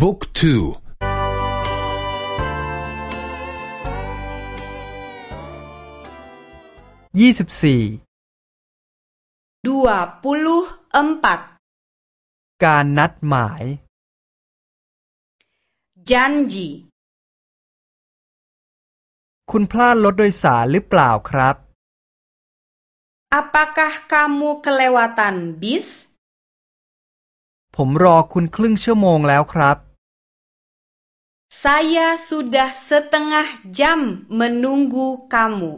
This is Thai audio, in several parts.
บุ๊กทูยี่สิบสี่ dua puluh empat การนัดหมาย janji คุณพลาดรถโดยสารหรือเปล่าครับ apakah kamu kelewatan bis ผมรอคุณครึ่งชั่วโมงแล้วครับ saya sudah setengah jam menunggu kamu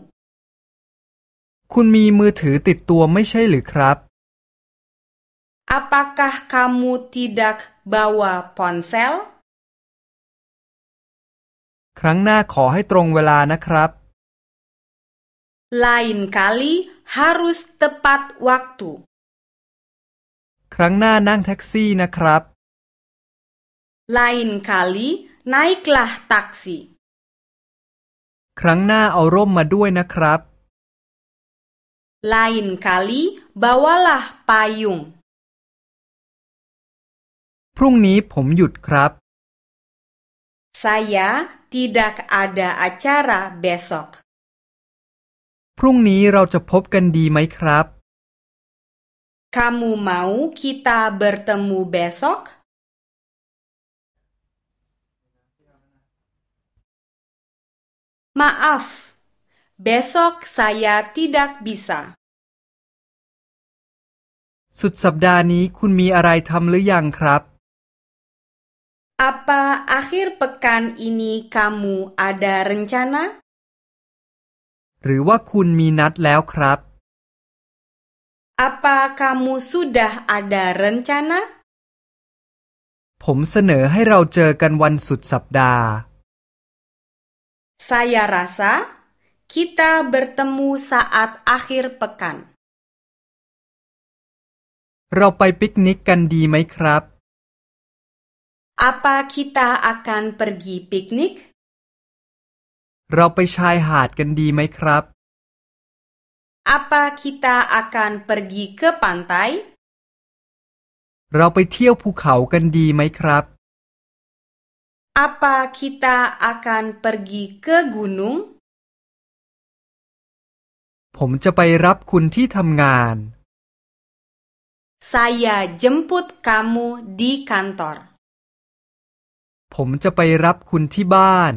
คุณมีมือถือติดตัวไม่ใช่หรือครับ apakah kamu tidak bawa ponsel ครั้งหน้าขอให้ตรงเวลานะครับ lain kali harus tepat waktu ครั้งหน้านั่งแท็กซี่นะครับ lain kali naiklah taksi ครั้งหน้าเอาร่มมาด้วยนะครับ lain kali bawalah payung พรุ่งนี้ผมหยุดครับ saya tidak ada acara besok พรุ่งนี้เราจะพบกันดีไหมครับ kamu mau kita bertemu besok Maaf, besok saya tidak bisa. สุดสัปดาห์นี้คุณมีอะไรทำหรือยังครับ Apa akhir pekan ini kamu ada rencana? หรือว่าคุณมีนัดแล้วครับ Apa kamu sudah ada rencana? ผมเสนอให้เราเจอกันวันสุดสัปดาห์ Saya rasa kita bertemu saat akhir pekan. เราไปปิกนิกกันดีไหมครับ Apa kita akan pergi piknik? เราไปชายหาดกันดีไหมครับ Apa kita akan pergi ke pantai? เราไปเที่ยวภูเขากันดีไหมครับ Apa kita akan pergi ke gunung? ผมจะไปรับคุณที่ทำงาน Saya jemput kamu di kantor. ผมจะไปรับคุณที่บ้าน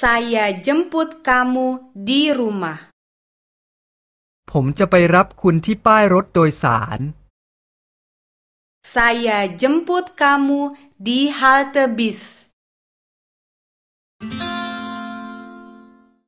Saya jemput kamu di rumah. ผมจะไปรับคุณที่ป้ายรถโดยสาร Saya jemput kamu di halte bis.